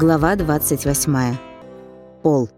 Глава 28. Пол.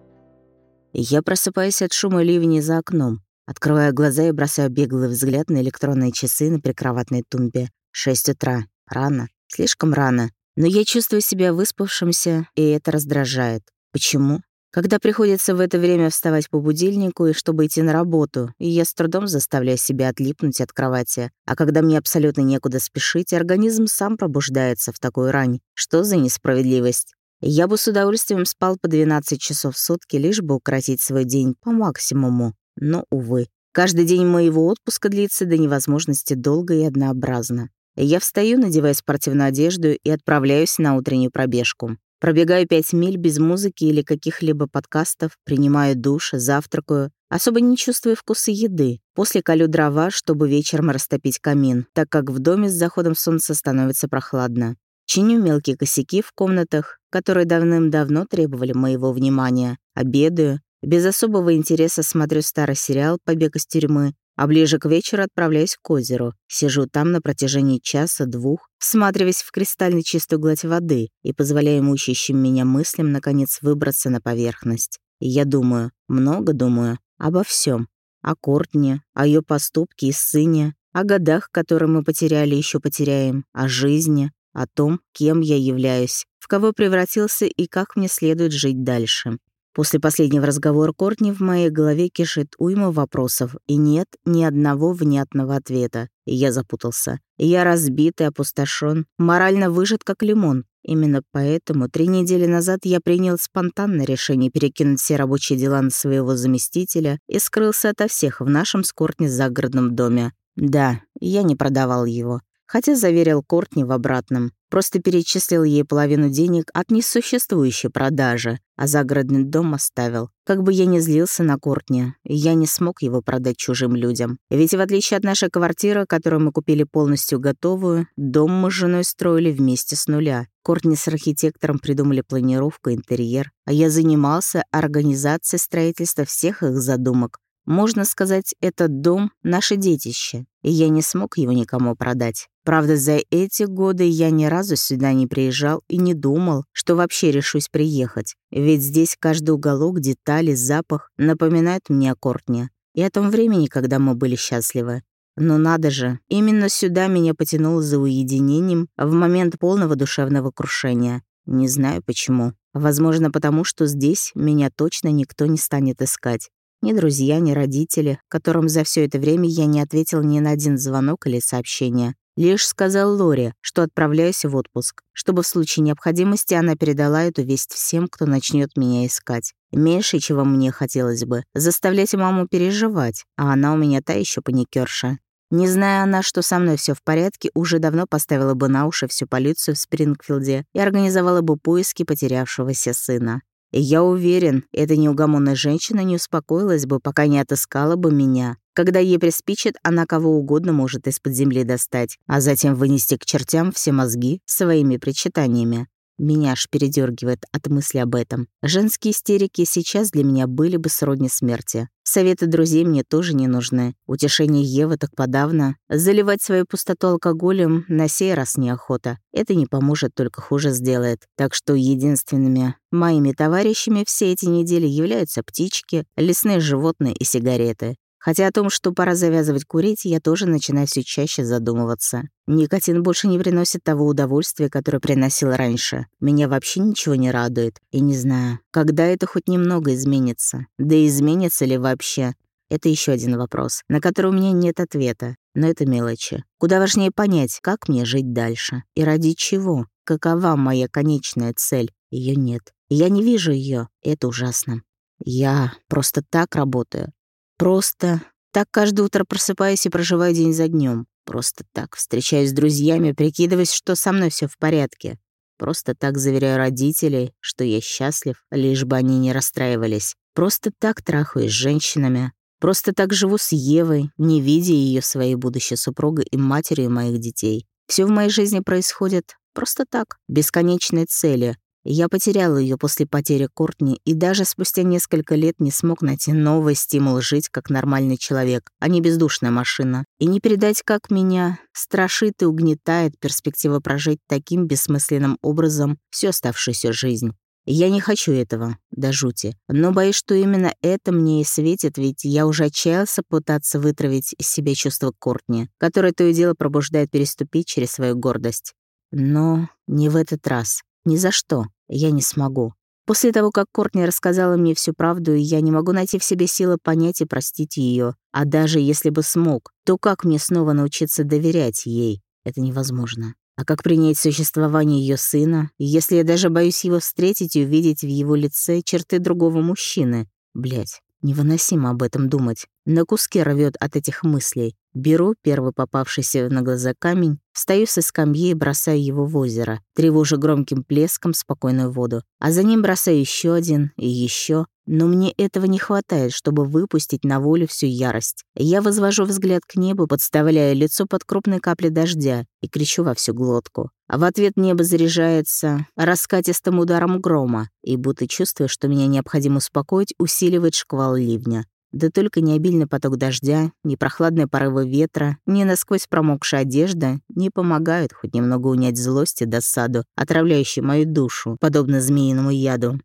Я просыпаюсь от шума ливня за окном. Открываю глаза и бросаю беглый взгляд на электронные часы на прикроватной тумбе. 6 утра. Рано. Слишком рано. Но я чувствую себя выспавшимся, и это раздражает. Почему? Когда приходится в это время вставать по будильнику и чтобы идти на работу, и я с трудом заставляю себя отлипнуть от кровати, а когда мне абсолютно некуда спешить, организм сам пробуждается в такую рань. Что за несправедливость? Я бы с удовольствием спал по 12 часов в сутки, лишь бы укоротить свой день по максимуму. Но, увы, каждый день моего отпуска длится до невозможности долго и однообразно. Я встаю, надеваю спортивную одежду и отправляюсь на утреннюю пробежку. Пробегаю пять миль без музыки или каких-либо подкастов, принимаю душ, завтракаю, особо не чувствую вкуса еды. После колю дрова, чтобы вечером растопить камин, так как в доме с заходом солнца становится прохладно. Чиню мелкие косяки в комнатах, которые давным-давно требовали моего внимания. Обедаю. Без особого интереса смотрю старый сериал «Побег из тюрьмы», а ближе к вечеру отправляюсь к озеру. Сижу там на протяжении часа-двух, всматриваясь в кристально чистую гладь воды и позволяя мучающим меня мыслям наконец выбраться на поверхность. И я думаю, много думаю, обо всем, О Кортне, о ее поступке и сыне, о годах, которые мы потеряли еще потеряем, о жизни, о том, кем я являюсь, в кого превратился и как мне следует жить дальше. После последнего разговора Кортни в моей голове кишит уйма вопросов, и нет ни одного внятного ответа. Я запутался. Я разбит и опустошен, морально выжат как лимон. Именно поэтому три недели назад я принял спонтанное решение перекинуть все рабочие дела на своего заместителя и скрылся ото всех в нашем с Кортни загородном доме. Да, я не продавал его хотя заверил Кортни в обратном. Просто перечислил ей половину денег от несуществующей продажи, а загородный дом оставил. Как бы я ни злился на Кортни, я не смог его продать чужим людям. Ведь в отличие от нашей квартиры, которую мы купили полностью готовую, дом мы с женой строили вместе с нуля. Кортни с архитектором придумали планировку, интерьер, а я занимался организацией строительства всех их задумок. Можно сказать, этот дом — наше детище, и я не смог его никому продать. Правда, за эти годы я ни разу сюда не приезжал и не думал, что вообще решусь приехать. Ведь здесь каждый уголок, детали, запах напоминают мне о Кортне и о том времени, когда мы были счастливы. Но надо же, именно сюда меня потянуло за уединением в момент полного душевного крушения. Не знаю почему. Возможно, потому что здесь меня точно никто не станет искать. Ни друзья, ни родители, которым за все это время я не ответил ни на один звонок или сообщение. Лишь сказал Лоре, что отправляюсь в отпуск, чтобы в случае необходимости она передала эту весть всем, кто начнет меня искать. Меньше, чего мне хотелось бы, заставлять маму переживать, а она у меня та еще паникерша. Не зная она, что со мной все в порядке, уже давно поставила бы на уши всю полицию в Спрингфилде и организовала бы поиски потерявшегося сына. Я уверен, эта неугомонная женщина не успокоилась бы, пока не отыскала бы меня. Когда ей приспичит, она кого угодно может из-под земли достать, а затем вынести к чертям все мозги своими причитаниями. Меня аж передергивает от мысли об этом. Женские истерики сейчас для меня были бы сродни смерти. Советы друзей мне тоже не нужны. Утешение Евы так подавно. Заливать свою пустоту алкоголем на сей раз неохота. Это не поможет, только хуже сделает. Так что единственными моими товарищами все эти недели являются птички, лесные животные и сигареты. Хотя о том, что пора завязывать курить, я тоже начинаю все чаще задумываться. Никотин больше не приносит того удовольствия, которое приносил раньше. Меня вообще ничего не радует. И не знаю, когда это хоть немного изменится. Да и изменится ли вообще? Это еще один вопрос, на который у меня нет ответа. Но это мелочи. Куда важнее понять, как мне жить дальше. И ради чего. Какова моя конечная цель? Ее нет. Я не вижу ее. Это ужасно. Я просто так работаю, Просто так каждое утро просыпаюсь и проживаю день за днем. Просто так встречаюсь с друзьями, прикидываясь, что со мной все в порядке. Просто так заверяю родителей, что я счастлив, лишь бы они не расстраивались. Просто так трахаюсь с женщинами. Просто так живу с Евой, не видя ее своей будущей супругой и матерью моих детей. Все в моей жизни происходит просто так, бесконечной цели. Я потерял ее после потери Кортни и даже спустя несколько лет не смог найти новый стимул жить как нормальный человек, а не бездушная машина. И не передать, как меня страшит и угнетает перспектива прожить таким бессмысленным образом всю оставшуюся жизнь. Я не хочу этого, до жути. Но боюсь, что именно это мне и светит, ведь я уже отчаялся пытаться вытравить из себя чувство Кортни, которое то и дело пробуждает переступить через свою гордость. Но не в этот раз. Ни за что. Я не смогу. После того, как Кортни рассказала мне всю правду, я не могу найти в себе силы понять и простить ее. А даже если бы смог, то как мне снова научиться доверять ей? Это невозможно. А как принять существование ее сына, если я даже боюсь его встретить и увидеть в его лице черты другого мужчины? Блять, невыносимо об этом думать. На куски рвет от этих мыслей. Беру первый попавшийся на глаза камень, встаю со скамьи и бросаю его в озеро, тревожу громким плеском спокойную воду, а за ним бросаю еще один и еще. Но мне этого не хватает, чтобы выпустить на волю всю ярость. Я возвожу взгляд к небу, подставляя лицо под крупные капли дождя и кричу во всю глотку. А в ответ небо заряжается раскатистым ударом грома, и будто чувствуя, что меня необходимо успокоить, усиливает шквал ливня. Да только ни обильный поток дождя, ни прохладные порывы ветра, ни насквозь промокшая одежда не помогают хоть немного унять злость и досаду, отравляющую мою душу, подобно змеиному яду.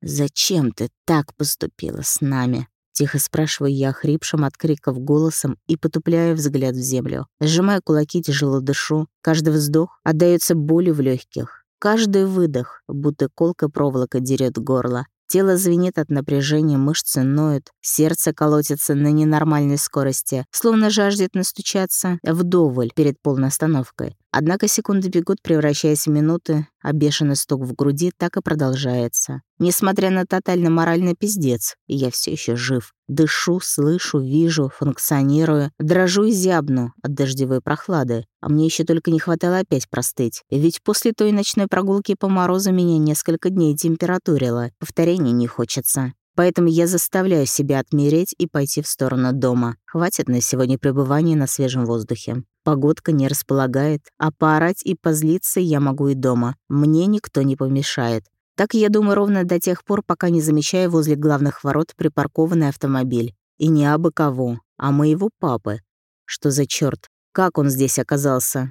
«Зачем ты так поступила с нами?» Тихо спрашиваю я хрипшим от криков голосом и потупляю взгляд в землю. Сжимая кулаки, тяжело дышу. Каждый вздох отдаётся болью в легких. Каждый выдох, будто колка проволока дерет горло. Тело звенит от напряжения, мышцы ноют, сердце колотится на ненормальной скорости, словно жаждет настучаться вдоволь перед полной остановкой. Однако секунды бегут, превращаясь в минуты, а бешеный стук в груди так и продолжается. Несмотря на тотально моральный пиздец, я все еще жив. Дышу, слышу, вижу, функционирую, дрожу и зябну от дождевой прохлады. А мне еще только не хватало опять простыть. Ведь после той ночной прогулки по морозу меня несколько дней температурило. Повторений не хочется. Поэтому я заставляю себя отмереть и пойти в сторону дома. Хватит на сегодня пребывания на свежем воздухе. Погодка не располагает, а поорать и позлиться я могу и дома. Мне никто не помешает. Так я думаю ровно до тех пор, пока не замечаю возле главных ворот припаркованный автомобиль. И не абы кого, а моего папы. Что за черт? Как он здесь оказался?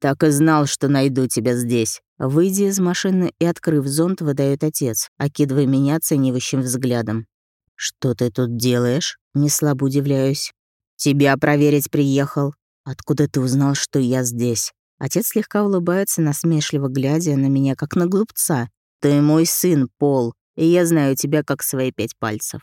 «Так и знал, что найду тебя здесь». Выйдя из машины и открыв зонт, выдает отец, окидывая меня оценивающим взглядом. «Что ты тут делаешь?» Не слабо удивляюсь. «Тебя проверить приехал. Откуда ты узнал, что я здесь?» Отец слегка улыбается, насмешливо глядя на меня, как на глупца. «Ты мой сын, Пол, и я знаю тебя как свои пять пальцев.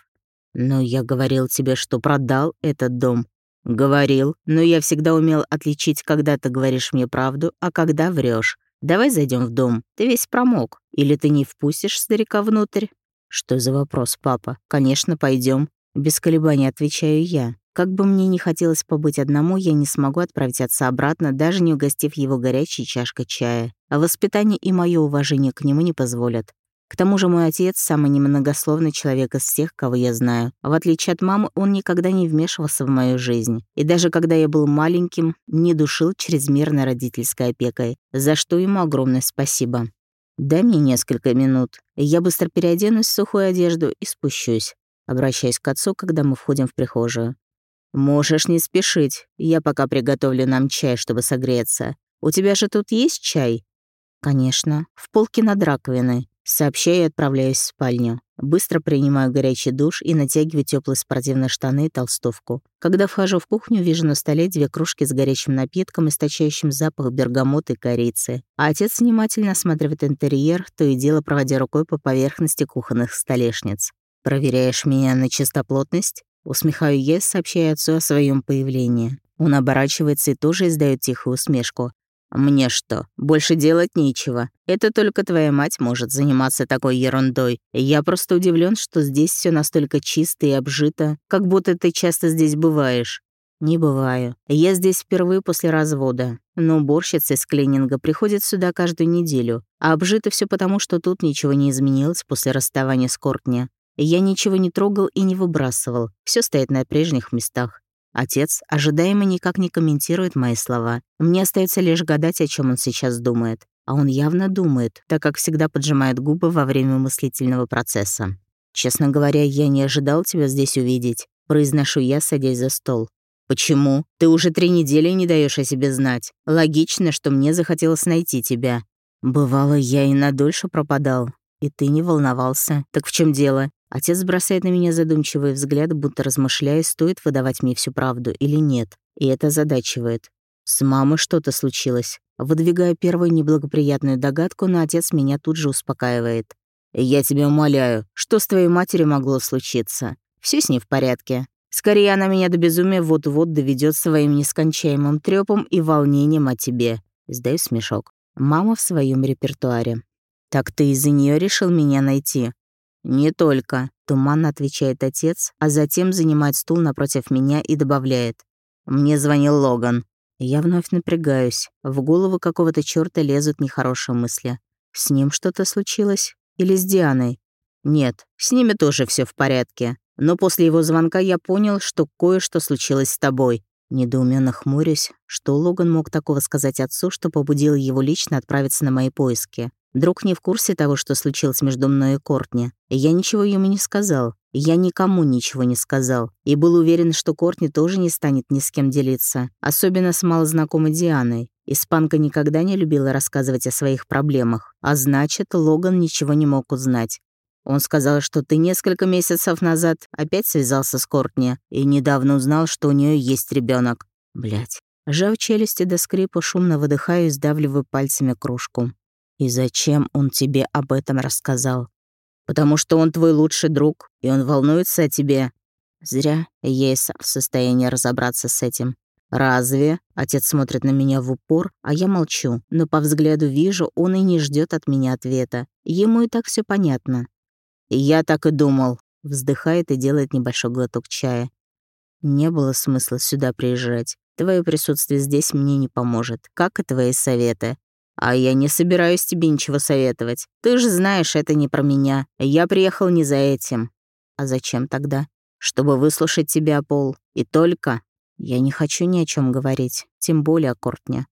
Но я говорил тебе, что продал этот дом. «Говорил, но я всегда умел отличить, когда ты говоришь мне правду, а когда врешь. Давай зайдем в дом. Ты весь промок. Или ты не впустишь старика внутрь?» «Что за вопрос, папа? Конечно, пойдем. Без колебаний отвечаю я. Как бы мне не хотелось побыть одному, я не смогу отправить отца обратно, даже не угостив его горячей чашкой чая. А воспитание и мое уважение к нему не позволят. К тому же мой отец — самый немногословный человек из всех, кого я знаю. В отличие от мамы, он никогда не вмешивался в мою жизнь. И даже когда я был маленьким, не душил чрезмерной родительской опекой, за что ему огромное спасибо. «Дай мне несколько минут. Я быстро переоденусь в сухую одежду и спущусь», обращаясь к отцу, когда мы входим в прихожую. «Можешь не спешить. Я пока приготовлю нам чай, чтобы согреться. У тебя же тут есть чай?» «Конечно. В полке над раковиной. Сообщаю и отправляюсь в спальню. Быстро принимаю горячий душ и натягиваю теплые спортивные штаны и толстовку. Когда вхожу в кухню, вижу на столе две кружки с горячим напитком, источающим запах бергамота и корицы. А отец внимательно осматривает интерьер, то и дело проводя рукой по поверхности кухонных столешниц. «Проверяешь меня на чистоплотность?» Усмехаю я, сообщая отцу о своем появлении. Он оборачивается и тоже издает тихую усмешку. «Мне что, больше делать нечего? Это только твоя мать может заниматься такой ерундой. Я просто удивлен, что здесь все настолько чисто и обжито, как будто ты часто здесь бываешь». «Не бываю. Я здесь впервые после развода. Но уборщица из клининга приходит сюда каждую неделю. А обжито все потому, что тут ничего не изменилось после расставания с Кортни. Я ничего не трогал и не выбрасывал. Все стоит на прежних местах. Отец ожидаемо никак не комментирует мои слова. Мне остается лишь гадать, о чем он сейчас думает. а он явно думает, так как всегда поджимает губы во время мыслительного процесса. «Честно говоря, я не ожидал тебя здесь увидеть», — произношу я, садясь за стол. «Почему? Ты уже три недели не даешь о себе знать. Логично, что мне захотелось найти тебя. Бывало, я и надольше пропадал. И ты не волновался. Так в чем дело? Отец бросает на меня задумчивый взгляд, будто размышляя, стоит выдавать мне всю правду или нет. И это задачивает. С мамой что-то случилось. Выдвигая первую неблагоприятную догадку, но отец меня тут же успокаивает. «Я тебя умоляю, что с твоей матерью могло случиться? Все с ней в порядке. Скорее, она меня до безумия вот-вот доведет своим нескончаемым трёпом и волнением о тебе». Издаю смешок. Мама в своем репертуаре. «Так ты из-за нее решил меня найти?» «Не только», — туманно отвечает отец, а затем занимает стул напротив меня и добавляет. «Мне звонил Логан. Я вновь напрягаюсь. В голову какого-то чёрта лезут нехорошие мысли. С ним что-то случилось? Или с Дианой? Нет, с ними тоже все в порядке. Но после его звонка я понял, что кое-что случилось с тобой. Недоуменно хмурюсь, что Логан мог такого сказать отцу, что побудило его лично отправиться на мои поиски. Друг не в курсе того, что случилось между мной и Кортни. я ничего ему не сказал. Я никому ничего не сказал. И был уверен, что Кортни тоже не станет ни с кем делиться. Особенно с малознакомой Дианой. Испанка никогда не любила рассказывать о своих проблемах. А значит, Логан ничего не мог узнать. Он сказал, что ты несколько месяцев назад опять связался с Кортни и недавно узнал, что у нее есть ребенок. Блять. Жав челюсти до скрипа, шумно выдыхаю и сдавливаю пальцами кружку. «И зачем он тебе об этом рассказал?» «Потому что он твой лучший друг, и он волнуется о тебе». «Зря я и сам в состоянии разобраться с этим». «Разве?» Отец смотрит на меня в упор, а я молчу, но по взгляду вижу, он и не ждет от меня ответа. Ему и так все понятно. «Я так и думал», — вздыхает и делает небольшой глоток чая. «Не было смысла сюда приезжать. Твое присутствие здесь мне не поможет, как и твои советы. «А я не собираюсь тебе ничего советовать. Ты же знаешь, это не про меня. Я приехал не за этим». «А зачем тогда?» «Чтобы выслушать тебя, Пол. И только...» «Я не хочу ни о чем говорить, тем более о Кортне».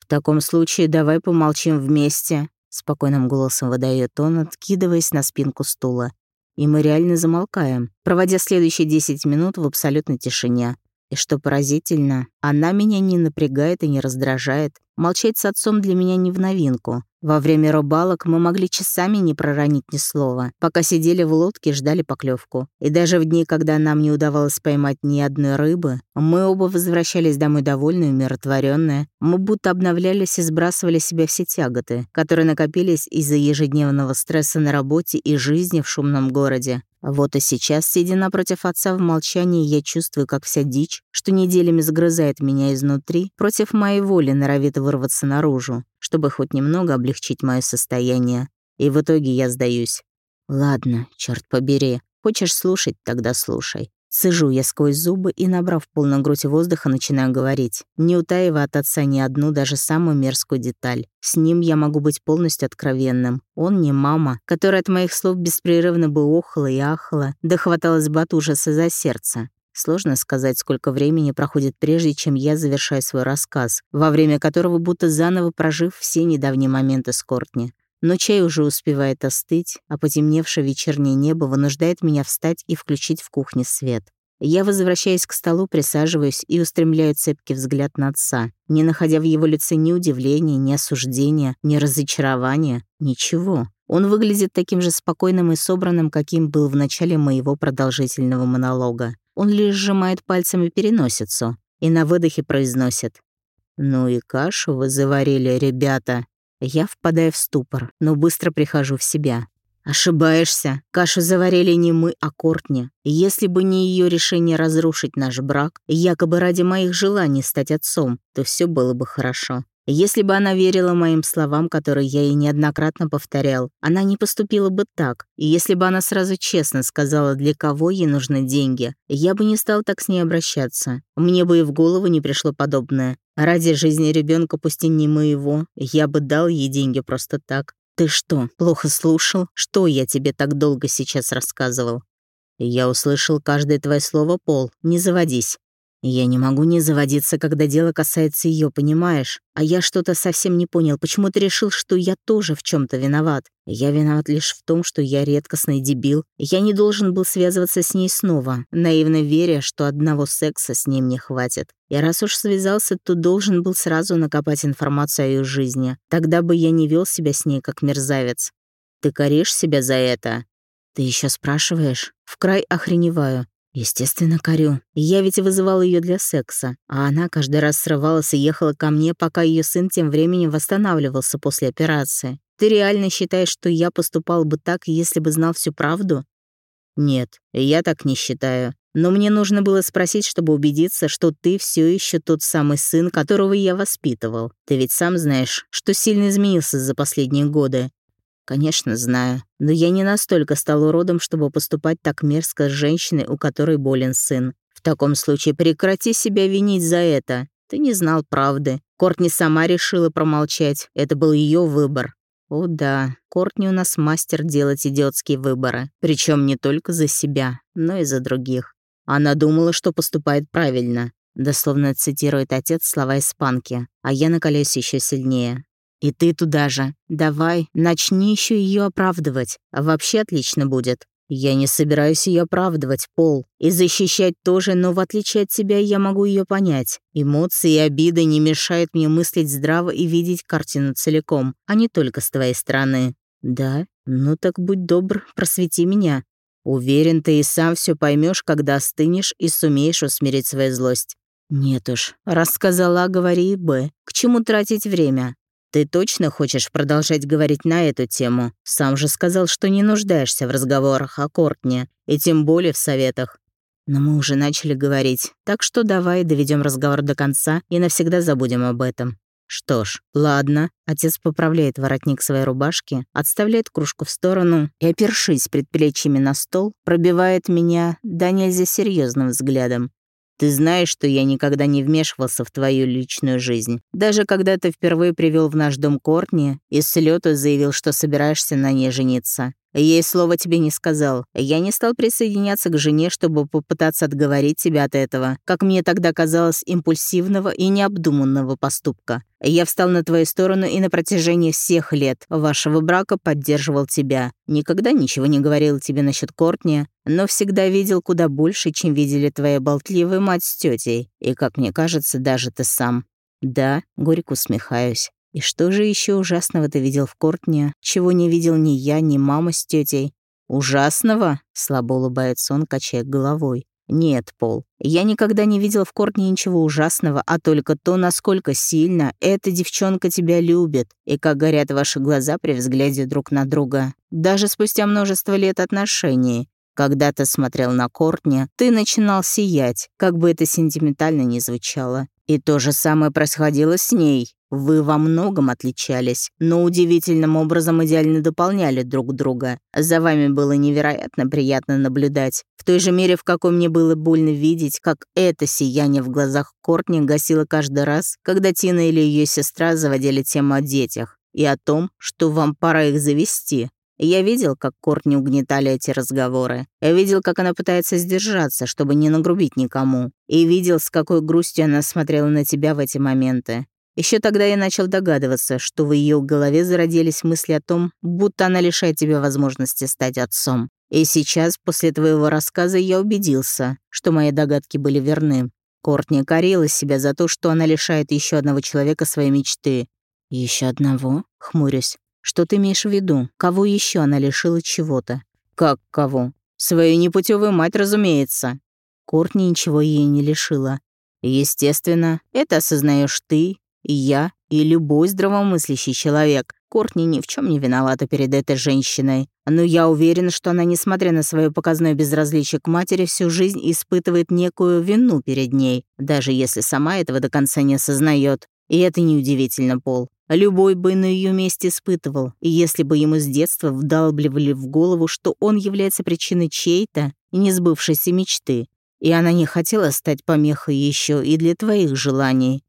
«В таком случае давай помолчим вместе», — спокойным голосом выдает он, откидываясь на спинку стула. И мы реально замолкаем, проводя следующие 10 минут в абсолютной тишине. И что поразительно, она меня не напрягает и не раздражает. Молчать с отцом для меня не в новинку. Во время рыбалок мы могли часами не проронить ни слова, пока сидели в лодке и ждали поклевку. И даже в дни, когда нам не удавалось поймать ни одной рыбы, мы оба возвращались домой довольные и умиротворенные. Мы будто обновлялись и сбрасывали себе все тяготы, которые накопились из-за ежедневного стресса на работе и жизни в шумном городе. Вот и сейчас, сидя напротив отца в молчании, я чувствую, как вся дичь, что неделями сгрызает меня изнутри, против моей воли норовит вырваться наружу, чтобы хоть немного облегчить мое состояние. И в итоге я сдаюсь. Ладно, черт побери, хочешь слушать, тогда слушай. Сижу я сквозь зубы и, набрав полную грудь воздуха, начинаю говорить, не утаивая от отца ни одну, даже самую мерзкую деталь. С ним я могу быть полностью откровенным. Он не мама, которая от моих слов беспрерывно бы охала и ахала, да хваталась бы от ужаса за сердце. Сложно сказать, сколько времени проходит прежде, чем я завершаю свой рассказ, во время которого будто заново прожив все недавние моменты с Кортни. Но чай уже успевает остыть, а потемневшее вечернее небо вынуждает меня встать и включить в кухне свет. Я возвращаюсь к столу, присаживаюсь и устремляю цепкий взгляд на отца, не находя в его лице ни удивления, ни осуждения, ни разочарования, ничего. Он выглядит таким же спокойным и собранным, каким был в начале моего продолжительного монолога. Он лишь сжимает пальцами переносицу и на выдохе произносит «Ну и кашу вы заварили, ребята!» Я впадаю в ступор, но быстро прихожу в себя. Ошибаешься. Кашу заварили не мы, а Кортни. Если бы не ее решение разрушить наш брак, якобы ради моих желаний стать отцом, то все было бы хорошо. Если бы она верила моим словам, которые я ей неоднократно повторял, она не поступила бы так. И если бы она сразу честно сказала, для кого ей нужны деньги, я бы не стал так с ней обращаться. Мне бы и в голову не пришло подобное. Ради жизни ребенка, пусть и не моего, я бы дал ей деньги просто так. Ты что, плохо слушал? Что я тебе так долго сейчас рассказывал? Я услышал каждое твое слово, Пол. Не заводись. Я не могу не заводиться, когда дело касается ее, понимаешь? А я что-то совсем не понял, почему ты решил, что я тоже в чем то виноват. Я виноват лишь в том, что я редкостный дебил. Я не должен был связываться с ней снова, наивно веря, что одного секса с ней мне хватит. И раз уж связался, то должен был сразу накопать информацию о ее жизни. Тогда бы я не вел себя с ней как мерзавец. Ты коришь себя за это? Ты еще спрашиваешь? В край охреневаю. Естественно, корю. Я ведь вызывал ее для секса, а она каждый раз срывалась и ехала ко мне, пока ее сын тем временем восстанавливался после операции. Ты реально считаешь, что я поступал бы так, если бы знал всю правду? Нет, я так не считаю. Но мне нужно было спросить, чтобы убедиться, что ты все еще тот самый сын, которого я воспитывал. Ты ведь сам знаешь, что сильно изменился за последние годы. Конечно, знаю. Но я не настолько стал уродом, чтобы поступать так мерзко с женщиной, у которой болен сын. В таком случае прекрати себя винить за это. Ты не знал правды. Кортни сама решила промолчать. Это был ее выбор. О да, Кортни у нас мастер делать идиотские выборы. Причем не только за себя, но и за других. Она думала, что поступает правильно. Дословно цитирует отец слова испанки, а я накаляюсь еще сильнее. И ты туда же. Давай, начни еще ее оправдывать. А вообще отлично будет. Я не собираюсь ее оправдывать, Пол. И защищать тоже, но в отличие от тебя я могу ее понять. Эмоции и обиды не мешают мне мыслить здраво и видеть картину целиком, а не только с твоей стороны. Да? Ну так будь добр, просвети меня. Уверен, ты и сам все поймешь, когда остынешь и сумеешь усмирить свою злость. Нет уж, раз сказала, говори и Б. К чему тратить время? «Ты точно хочешь продолжать говорить на эту тему? Сам же сказал, что не нуждаешься в разговорах о Кортне, и тем более в советах. Но мы уже начали говорить, так что давай доведем разговор до конца и навсегда забудем об этом. Что ж, ладно. Отец поправляет воротник своей рубашки, отставляет кружку в сторону и, опершись предплечьями на стол, пробивает меня да нельзя серьезным взглядом. Ты знаешь, что я никогда не вмешивался в твою личную жизнь. Даже когда ты впервые привел в наш дом Кортни и с лёту заявил, что собираешься на ней жениться. Я и слова тебе не сказал. Я не стал присоединяться к жене, чтобы попытаться отговорить тебя от этого, как мне тогда казалось, импульсивного и необдуманного поступка. Я встал на твою сторону и на протяжении всех лет вашего брака поддерживал тебя. Никогда ничего не говорил тебе насчет Кортни, но всегда видел куда больше, чем видели твоя болтливая мать с тетей, и, как мне кажется, даже ты сам. Да, горько усмехаюсь. И что же еще ужасного ты видел в Кортне, чего не видел ни я, ни мама с тетей? Ужасного? Слабо улыбается он, качая головой. Нет, Пол, я никогда не видел в Кортне ничего ужасного, а только то, насколько сильно эта девчонка тебя любит, и как горят ваши глаза при взгляде друг на друга. Даже спустя множество лет отношений. Когда ты смотрел на Кортни, ты начинал сиять, как бы это сентиментально ни звучало. И то же самое происходило с ней. Вы во многом отличались, но удивительным образом идеально дополняли друг друга. За вами было невероятно приятно наблюдать. В той же мере, в какой мне было больно видеть, как это сияние в глазах Кортни гасило каждый раз, когда Тина или ее сестра заводили тему о детях и о том, что вам пора их завести. Я видел, как Кортни угнетали эти разговоры. Я видел, как она пытается сдержаться, чтобы не нагрубить никому. И видел, с какой грустью она смотрела на тебя в эти моменты. Еще тогда я начал догадываться, что в ее голове зародились мысли о том, будто она лишает тебя возможности стать отцом. И сейчас, после твоего рассказа, я убедился, что мои догадки были верны. Кортни корила себя за то, что она лишает еще одного человека своей мечты. Еще одного?» — хмурюсь. Что ты имеешь в виду? Кого еще она лишила чего-то? Как кого? Свою непутевую мать, разумеется. Кортни ничего ей не лишила. Естественно, это осознаешь ты, и я, и любой здравомыслящий человек. Кортни ни в чем не виновата перед этой женщиной. Но я уверен, что она, несмотря на свое показное безразличие к матери, всю жизнь испытывает некую вину перед ней, даже если сама этого до конца не осознает. И это неудивительно, Пол. Любой бы на ее месте испытывал, если бы ему с детства вдалбливали в голову, что он является причиной чьей-то несбывшейся мечты, и она не хотела стать помехой еще и для твоих желаний.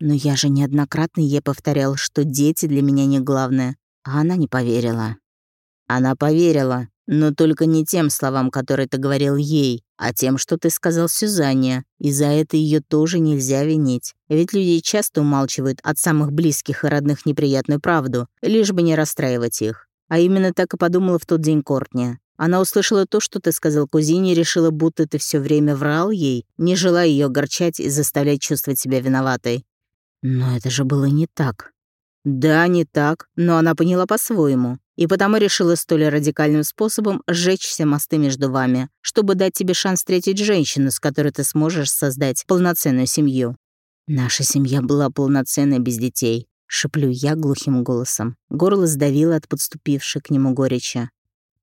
Но я же неоднократно ей повторял, что дети для меня не главное, а она не поверила. Она поверила, Но только не тем словам, которые ты говорил ей, а тем, что ты сказал Сюзанне. И за это ее тоже нельзя винить. Ведь люди часто умалчивают от самых близких и родных неприятную правду, лишь бы не расстраивать их. А именно так и подумала в тот день Кортни. Она услышала то, что ты сказал кузине, и решила, будто ты все время врал ей, не желая ее огорчать и заставлять чувствовать себя виноватой. Но это же было не так. Да, не так, но она поняла по-своему. И потому решила столь радикальным способом сжечь все мосты между вами, чтобы дать тебе шанс встретить женщину, с которой ты сможешь создать полноценную семью. Наша семья была полноценной без детей. Шеплю я глухим голосом. Горло сдавило от подступившей к нему горечи.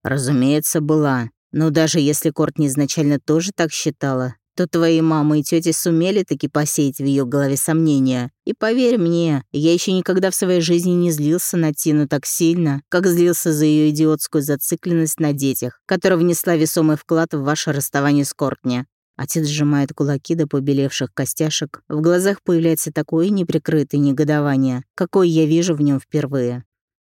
Разумеется, была. Но даже если Кортни изначально тоже так считала, то твои мама и тети сумели таки посеять в ее голове сомнения. И поверь мне, я еще никогда в своей жизни не злился на Тину так сильно, как злился за ее идиотскую зацикленность на детях, которая внесла весомый вклад в ваше расставание с Кортни. Отец сжимает кулаки до побелевших костяшек. В глазах появляется такое неприкрытое негодование, какое я вижу в нем впервые.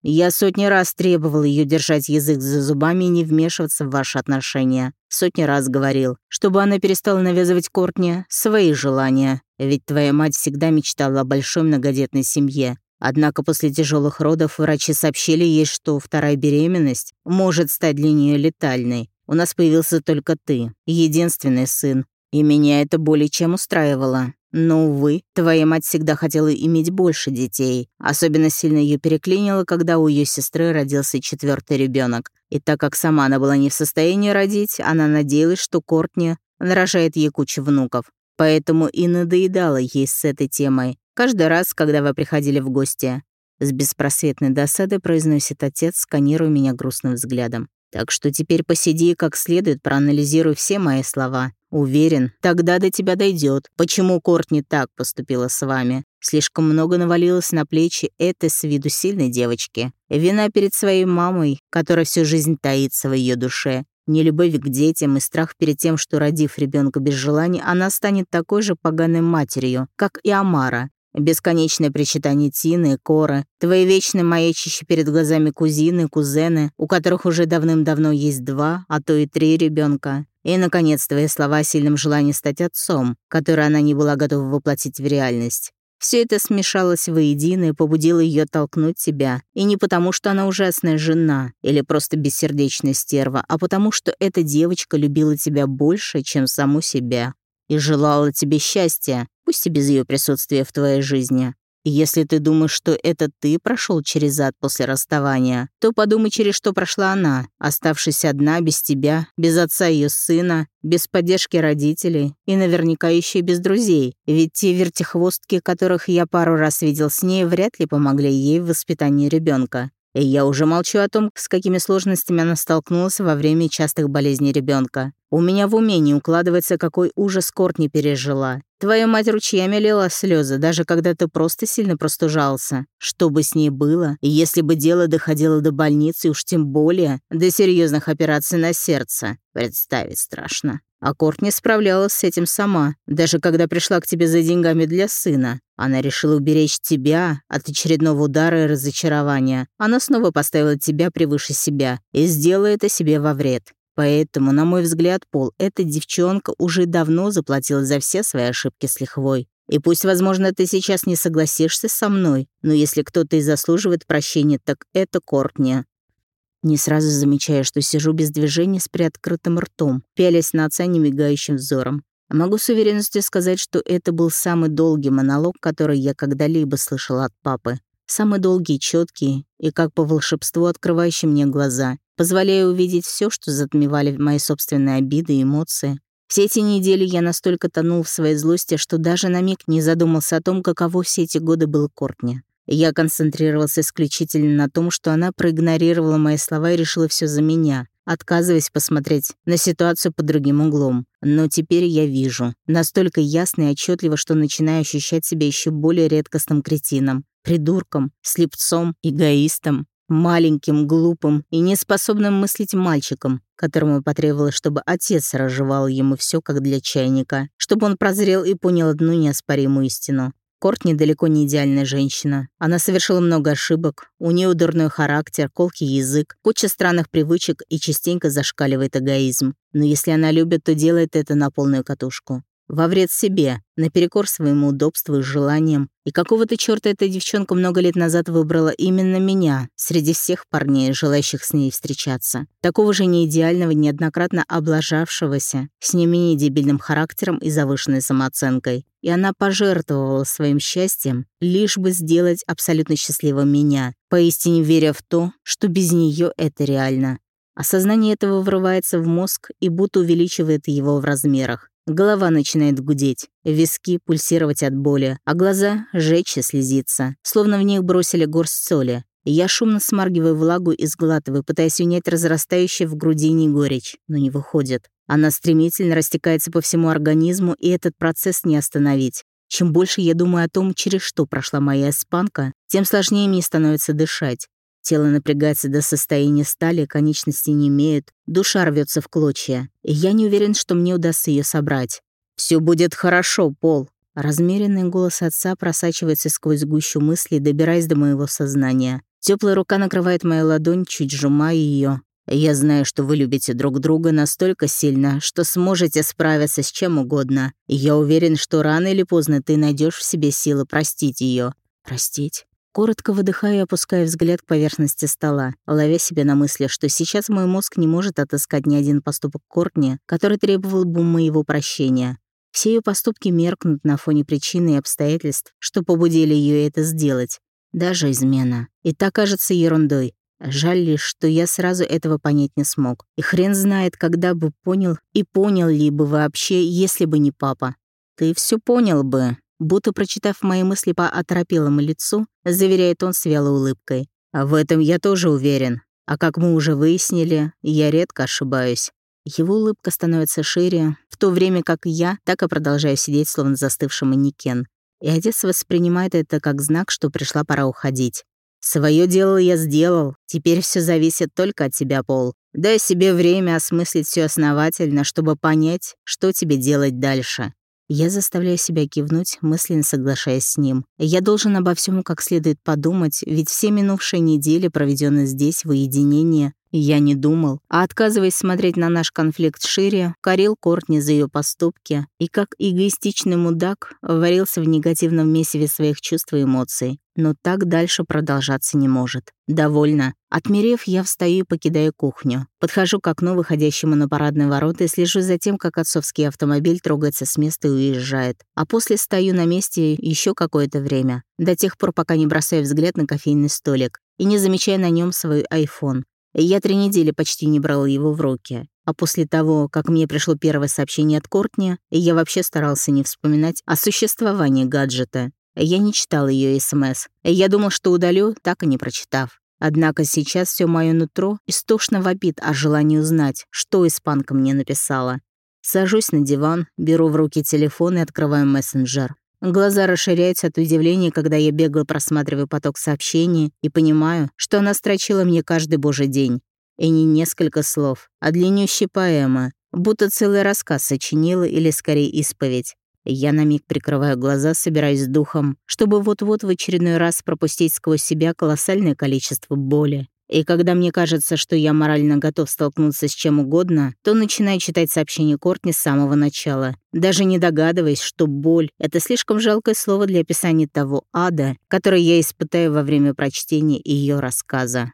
Я сотни раз требовал ее держать язык за зубами и не вмешиваться в ваши отношения. Сотни раз говорил, чтобы она перестала навязывать Кортне свои желания. Ведь твоя мать всегда мечтала о большой многодетной семье. Однако после тяжелых родов врачи сообщили ей, что вторая беременность может стать для нее летальной. У нас появился только ты, единственный сын. И меня это более чем устраивало. Но, увы, твоя мать всегда хотела иметь больше детей. Особенно сильно ее переклинило, когда у ее сестры родился четвертый ребенок. И так как сама она была не в состоянии родить, она надеялась, что Кортни нарожает ей кучу внуков. Поэтому и надоедала ей с этой темой. Каждый раз, когда вы приходили в гости. С беспросветной досадой произносит отец, сканируя меня грустным взглядом. Так что теперь посиди как следует проанализируй все мои слова. Уверен, тогда до тебя дойдет, почему Кортни так поступила с вами. Слишком много навалилось на плечи этой с виду сильной девочки. Вина перед своей мамой, которая всю жизнь таится в ее душе. Нелюбовь к детям и страх перед тем, что, родив ребенка без желания, она станет такой же поганой матерью, как и Амара, Бесконечное причитание Тины и Коры, твои вечно маячащие перед глазами кузины, кузены, у которых уже давным-давно есть два, а то и три ребенка. И, наконец, твои слова о сильном желании стать отцом, которое она не была готова воплотить в реальность. Все это смешалось воедино и побудило ее толкнуть тебя. И не потому, что она ужасная жена или просто бессердечная стерва, а потому, что эта девочка любила тебя больше, чем саму себя и желала тебе счастья, пусть и без ее присутствия в твоей жизни. И если ты думаешь, что это ты прошел через ад после расставания, то подумай, через что прошла она, оставшись одна, без тебя, без отца ее сына, без поддержки родителей и наверняка еще без друзей. Ведь те вертихвостки, которых я пару раз видел с ней, вряд ли помогли ей в воспитании ребенка. И я уже молчу о том, с какими сложностями она столкнулась во время частых болезней ребенка. У меня в уме не укладывается, какой ужас Кортни пережила. Твоя мать ручьями лила слезы, даже когда ты просто сильно простужался. Что бы с ней было, если бы дело доходило до больницы, уж тем более до серьезных операций на сердце. Представить страшно. А Кортни справлялась с этим сама, даже когда пришла к тебе за деньгами для сына. Она решила уберечь тебя от очередного удара и разочарования. Она снова поставила тебя превыше себя и сделала это себе во вред. Поэтому, на мой взгляд, Пол, эта девчонка уже давно заплатила за все свои ошибки с лихвой. И пусть, возможно, ты сейчас не согласишься со мной, но если кто-то и заслуживает прощения, так это Кортни. Не сразу замечая, что сижу без движения с приоткрытым ртом, пялясь на отца немигающим взором. А могу с уверенностью сказать, что это был самый долгий монолог, который я когда-либо слышала от папы. Самый долгий, четкий и, как по волшебству, открывающий мне глаза, позволяя увидеть все, что затмевали мои собственные обиды и эмоции. Все эти недели я настолько тонул в своей злости, что даже на миг не задумался о том, каково все эти годы был Кортни. Я концентрировался исключительно на том, что она проигнорировала мои слова и решила все за меня, отказываясь посмотреть на ситуацию под другим углом. Но теперь я вижу. Настолько ясно и отчетливо, что начинаю ощущать себя еще более редкостным кретином, придурком, слепцом, эгоистом, маленьким, глупым и неспособным мыслить мальчиком, которому потребовалось, чтобы отец разжевал ему все как для чайника, чтобы он прозрел и понял одну неоспоримую истину. Кортни далеко не идеальная женщина. Она совершила много ошибок, у нее дурной характер, колкий язык, куча странных привычек и частенько зашкаливает эгоизм. Но если она любит, то делает это на полную катушку. Во вред себе, наперекор своему удобству и желаниям. И какого-то черта эта девчонка много лет назад выбрала именно меня, среди всех парней, желающих с ней встречаться. Такого же неидеального, неоднократно облажавшегося, с не менее дебильным характером и завышенной самооценкой. И она пожертвовала своим счастьем, лишь бы сделать абсолютно счастливым меня, поистине веря в то, что без нее это реально. Осознание этого врывается в мозг и будто увеличивает его в размерах. Голова начинает гудеть, виски пульсировать от боли, а глаза жечь и слезиться, словно в них бросили горсть соли. Я шумно смаргиваю влагу и сглатываю, пытаясь унять разрастающую в грудине горечь, но не выходит. Она стремительно растекается по всему организму, и этот процесс не остановить. Чем больше я думаю о том, через что прошла моя испанка, тем сложнее мне становится дышать. Тело напрягается до состояния стали, конечности не имеют, душа рвется в клочья. Я не уверен, что мне удастся ее собрать. Все будет хорошо, Пол. Размеренный голос отца просачивается сквозь гущу мыслей, добираясь до моего сознания. Теплая рука накрывает мою ладонь, чуть сжимая ее. Я знаю, что вы любите друг друга настолько сильно, что сможете справиться с чем угодно. Я уверен, что рано или поздно ты найдешь в себе силы простить ее. Простить? Коротко выдыхаю и опускаю взгляд к поверхности стола, ловя себя на мысли, что сейчас мой мозг не может отыскать ни один поступок Кортни, который требовал бы моего прощения. Все ее поступки меркнут на фоне причин и обстоятельств, что побудили ее это сделать. Даже измена. И так кажется ерундой. Жаль лишь, что я сразу этого понять не смог. И хрен знает, когда бы понял, и понял ли бы вообще, если бы не папа. Ты все понял бы, Будто прочитав мои мысли по оторопелому лицу, заверяет он с вялой улыбкой. «А в этом я тоже уверен. А как мы уже выяснили, я редко ошибаюсь». Его улыбка становится шире, в то время как я так и продолжаю сидеть, словно застывший манекен. И отец воспринимает это как знак, что пришла пора уходить. Своё дело я сделал, теперь все зависит только от тебя, Пол. Дай себе время осмыслить все основательно, чтобы понять, что тебе делать дальше. Я заставляю себя кивнуть, мысленно соглашаясь с ним. Я должен обо всем как следует подумать, ведь все минувшие недели, проведенные здесь, в уединении, я не думал, а отказываясь смотреть на наш конфликт шире, корил Кортни за ее поступки и как эгоистичный мудак варился в негативном месиве своих чувств и эмоций. Но так дальше продолжаться не может. Довольно. Отмерев, я встаю и покидаю кухню. Подхожу к окну, выходящему на парадные ворота, и слежу за тем, как отцовский автомобиль трогается с места и уезжает. А после стою на месте еще какое-то время, до тех пор, пока не бросаю взгляд на кофейный столик и не замечая на нем свой iPhone. Я три недели почти не брал его в руки. А после того, как мне пришло первое сообщение от Кортни, я вообще старался не вспоминать о существовании гаджета. Я не читал ее СМС. Я думал, что удалю, так и не прочитав. Однако сейчас все мое нутро истошно вопит о желании узнать, что испанка мне написала. Сажусь на диван, беру в руки телефон и открываю мессенджер. Глаза расширяются от удивления, когда я бегло просматриваю поток сообщений и понимаю, что она строчила мне каждый божий день. И не несколько слов, а длиннющая поэма, будто целый рассказ сочинила или скорее исповедь. Я на миг прикрываю глаза, собираясь с духом, чтобы вот-вот в очередной раз пропустить сквозь себя колоссальное количество боли. И когда мне кажется, что я морально готов столкнуться с чем угодно, то начинаю читать сообщение Кортни с самого начала, даже не догадываясь, что боль — это слишком жалкое слово для описания того ада, который я испытаю во время прочтения ее рассказа.